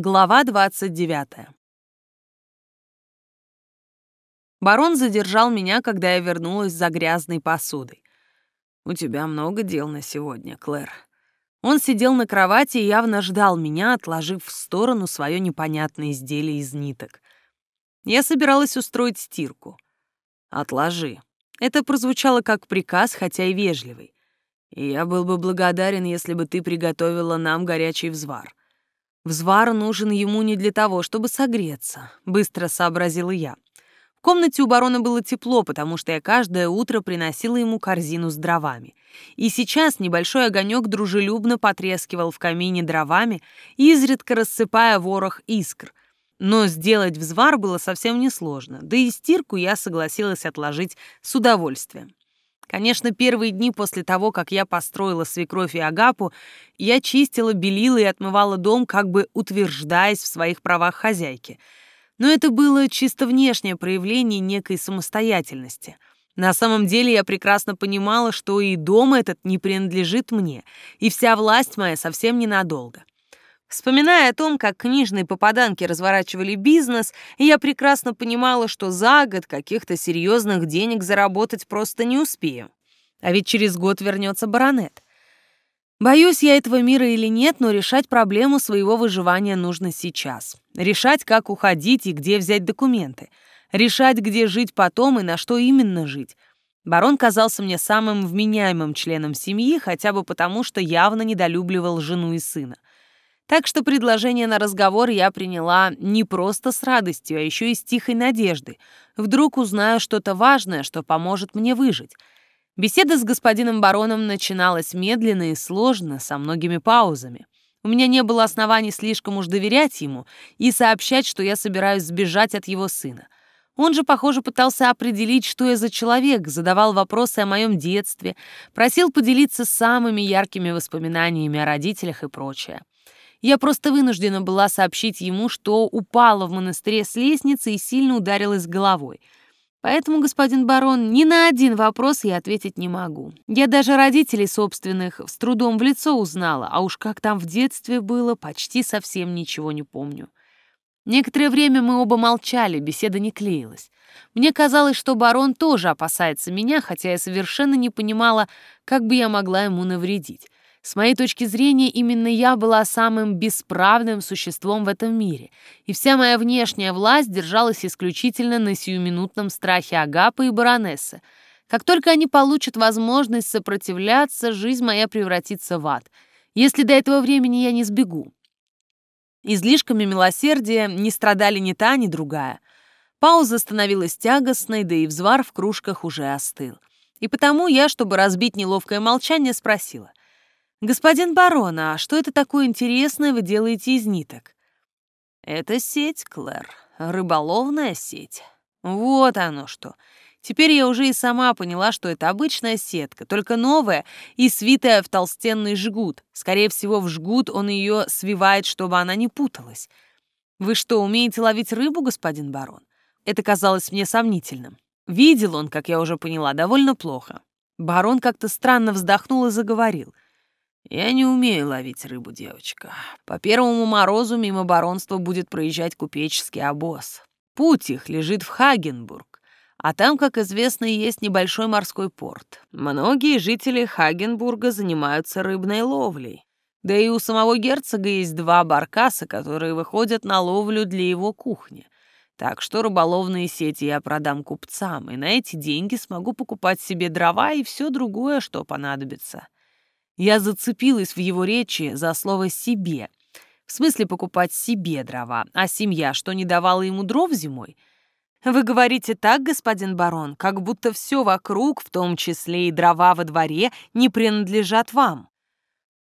Глава 29. Барон задержал меня, когда я вернулась за грязной посудой. «У тебя много дел на сегодня, Клэр». Он сидел на кровати и явно ждал меня, отложив в сторону свое непонятное изделие из ниток. Я собиралась устроить стирку. «Отложи». Это прозвучало как приказ, хотя и вежливый. И я был бы благодарен, если бы ты приготовила нам горячий взвар. Взвар нужен ему не для того, чтобы согреться, быстро сообразила я. В комнате у барона было тепло, потому что я каждое утро приносила ему корзину с дровами. И сейчас небольшой огонек дружелюбно потрескивал в камине дровами, изредка рассыпая ворох искр. Но сделать взвар было совсем несложно, да и стирку я согласилась отложить с удовольствием. Конечно, первые дни после того, как я построила свекровь и Агапу, я чистила, белила и отмывала дом, как бы утверждаясь в своих правах хозяйки. Но это было чисто внешнее проявление некой самостоятельности. На самом деле я прекрасно понимала, что и дом этот не принадлежит мне, и вся власть моя совсем ненадолго. Вспоминая о том, как книжные попаданки разворачивали бизнес, я прекрасно понимала, что за год каких-то серьезных денег заработать просто не успею. А ведь через год вернется баронет. Боюсь я этого мира или нет, но решать проблему своего выживания нужно сейчас. Решать, как уходить и где взять документы. Решать, где жить потом и на что именно жить. Барон казался мне самым вменяемым членом семьи, хотя бы потому, что явно недолюбливал жену и сына. Так что предложение на разговор я приняла не просто с радостью, а еще и с тихой надеждой. Вдруг узнаю что-то важное, что поможет мне выжить. Беседа с господином бароном начиналась медленно и сложно, со многими паузами. У меня не было оснований слишком уж доверять ему и сообщать, что я собираюсь сбежать от его сына. Он же, похоже, пытался определить, что я за человек, задавал вопросы о моем детстве, просил поделиться самыми яркими воспоминаниями о родителях и прочее. Я просто вынуждена была сообщить ему, что упала в монастыре с лестницы и сильно ударилась головой. Поэтому, господин барон, ни на один вопрос я ответить не могу. Я даже родителей собственных с трудом в лицо узнала, а уж как там в детстве было, почти совсем ничего не помню. Некоторое время мы оба молчали, беседа не клеилась. Мне казалось, что барон тоже опасается меня, хотя я совершенно не понимала, как бы я могла ему навредить. С моей точки зрения, именно я была самым бесправным существом в этом мире, и вся моя внешняя власть держалась исключительно на сиюминутном страхе Агапы и баронессы. Как только они получат возможность сопротивляться, жизнь моя превратится в ад, если до этого времени я не сбегу. Излишками милосердия не страдали ни та, ни другая. Пауза становилась тягостной, да и взвар в кружках уже остыл. И потому я, чтобы разбить неловкое молчание, спросила. «Господин барон, а что это такое интересное вы делаете из ниток?» «Это сеть, Клэр, рыболовная сеть. Вот оно что. Теперь я уже и сама поняла, что это обычная сетка, только новая и свитая в толстенный жгут. Скорее всего, в жгут он ее свивает, чтобы она не путалась. Вы что, умеете ловить рыбу, господин барон? Это казалось мне сомнительным. Видел он, как я уже поняла, довольно плохо. Барон как-то странно вздохнул и заговорил — «Я не умею ловить рыбу, девочка. По первому морозу мимо баронства будет проезжать купеческий обоз. Путь их лежит в Хагенбург, а там, как известно, есть небольшой морской порт. Многие жители Хагенбурга занимаются рыбной ловлей. Да и у самого герцога есть два баркаса, которые выходят на ловлю для его кухни. Так что рыболовные сети я продам купцам, и на эти деньги смогу покупать себе дрова и все другое, что понадобится. Я зацепилась в его речи за слово «себе». В смысле покупать себе дрова, а семья что, не давала ему дров зимой? Вы говорите так, господин барон, как будто все вокруг, в том числе и дрова во дворе, не принадлежат вам.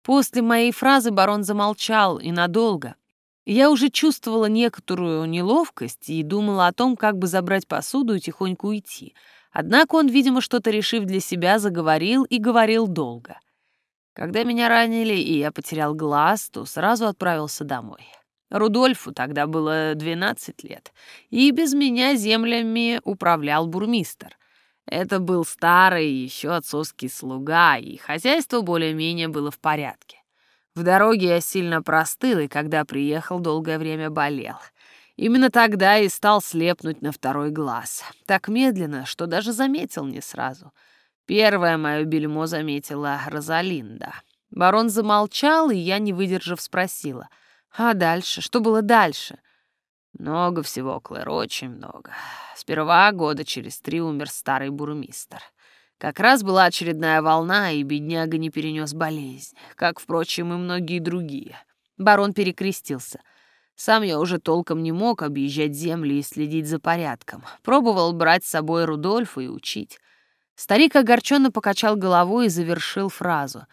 После моей фразы барон замолчал и надолго. Я уже чувствовала некоторую неловкость и думала о том, как бы забрать посуду и тихонько уйти. Однако он, видимо, что-то решив для себя, заговорил и говорил долго. Когда меня ранили, и я потерял глаз, то сразу отправился домой. Рудольфу тогда было 12 лет, и без меня землями управлял бурмистр. Это был старый еще отцовский слуга, и хозяйство более-менее было в порядке. В дороге я сильно простыл, и когда приехал, долгое время болел. Именно тогда и стал слепнуть на второй глаз. Так медленно, что даже заметил не сразу. Первое мое бельмо заметила Розалинда. Барон замолчал, и я, не выдержав, спросила. «А дальше? Что было дальше?» «Много всего, Клэр, очень много. Сперва года через три умер старый бурмистр. Как раз была очередная волна, и бедняга не перенес болезнь, как, впрочем, и многие другие. Барон перекрестился. Сам я уже толком не мог объезжать земли и следить за порядком. Пробовал брать с собой Рудольфа и учить. Старик огорченно покачал головой и завершил фразу.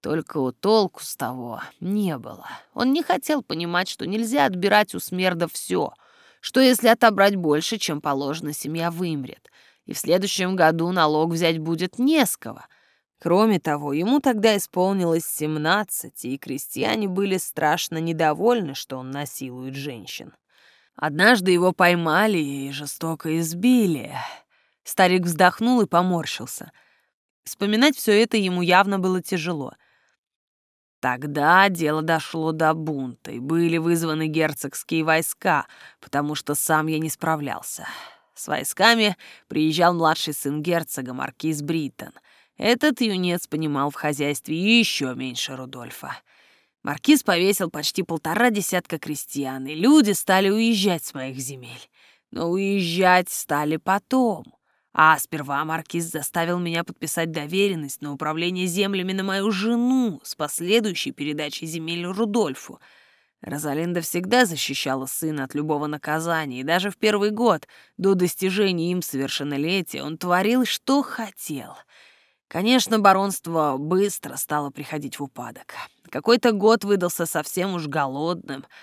Только у толку с того не было. Он не хотел понимать, что нельзя отбирать у смерда все, что если отобрать больше, чем положено, семья вымрет и в следующем году налог взять будет не. Кроме того, ему тогда исполнилось семнадцать, и крестьяне были страшно недовольны, что он насилует женщин. Однажды его поймали и жестоко избили. Старик вздохнул и поморщился. Вспоминать все это ему явно было тяжело. Тогда дело дошло до бунта, и были вызваны герцогские войска, потому что сам я не справлялся. С войсками приезжал младший сын герцога, маркиз Бриттон. Этот юнец понимал в хозяйстве еще меньше Рудольфа. Маркиз повесил почти полтора десятка крестьян, и люди стали уезжать с моих земель. Но уезжать стали потом. А сперва маркиз заставил меня подписать доверенность на управление землями на мою жену с последующей передачей земель Рудольфу — Розалинда всегда защищала сына от любого наказания, и даже в первый год, до достижения им совершеннолетия, он творил, что хотел. Конечно, баронство быстро стало приходить в упадок. Какой-то год выдался совсем уж голодным —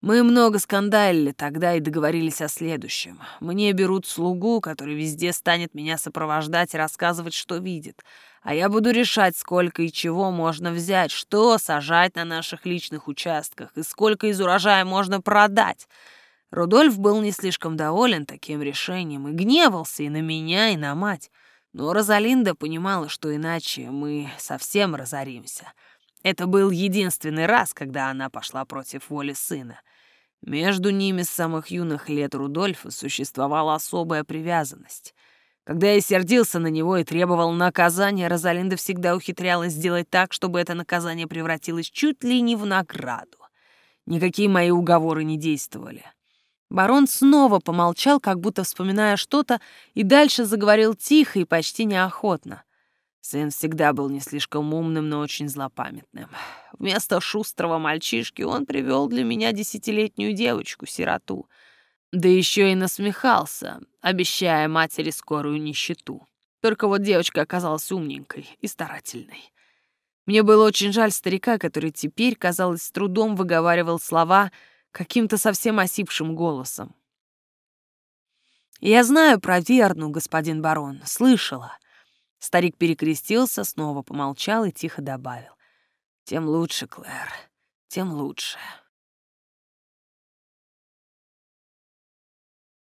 мы много скандалили тогда и договорились о следующем. Мне берут слугу, который везде станет меня сопровождать и рассказывать, что видит. А я буду решать, сколько и чего можно взять, что сажать на наших личных участках и сколько из урожая можно продать. Рудольф был не слишком доволен таким решением и гневался и на меня, и на мать. Но Розалинда понимала, что иначе мы совсем разоримся. Это был единственный раз, когда она пошла против воли сына. Между ними с самых юных лет Рудольфа существовала особая привязанность. Когда я сердился на него и требовал наказания, Розалинда всегда ухитрялась сделать так, чтобы это наказание превратилось чуть ли не в награду. Никакие мои уговоры не действовали. Барон снова помолчал, как будто вспоминая что-то, и дальше заговорил тихо и почти неохотно. Сын всегда был не слишком умным, но очень злопамятным. Вместо шустрого мальчишки он привел для меня десятилетнюю девочку-сироту. Да еще и насмехался, обещая матери скорую нищету. Только вот девочка оказалась умненькой и старательной. Мне было очень жаль старика, который теперь, казалось, с трудом выговаривал слова каким-то совсем осипшим голосом. «Я знаю про Верну, господин барон, слышала. Старик перекрестился, снова помолчал и тихо добавил. «Тем лучше, Клэр, тем лучше».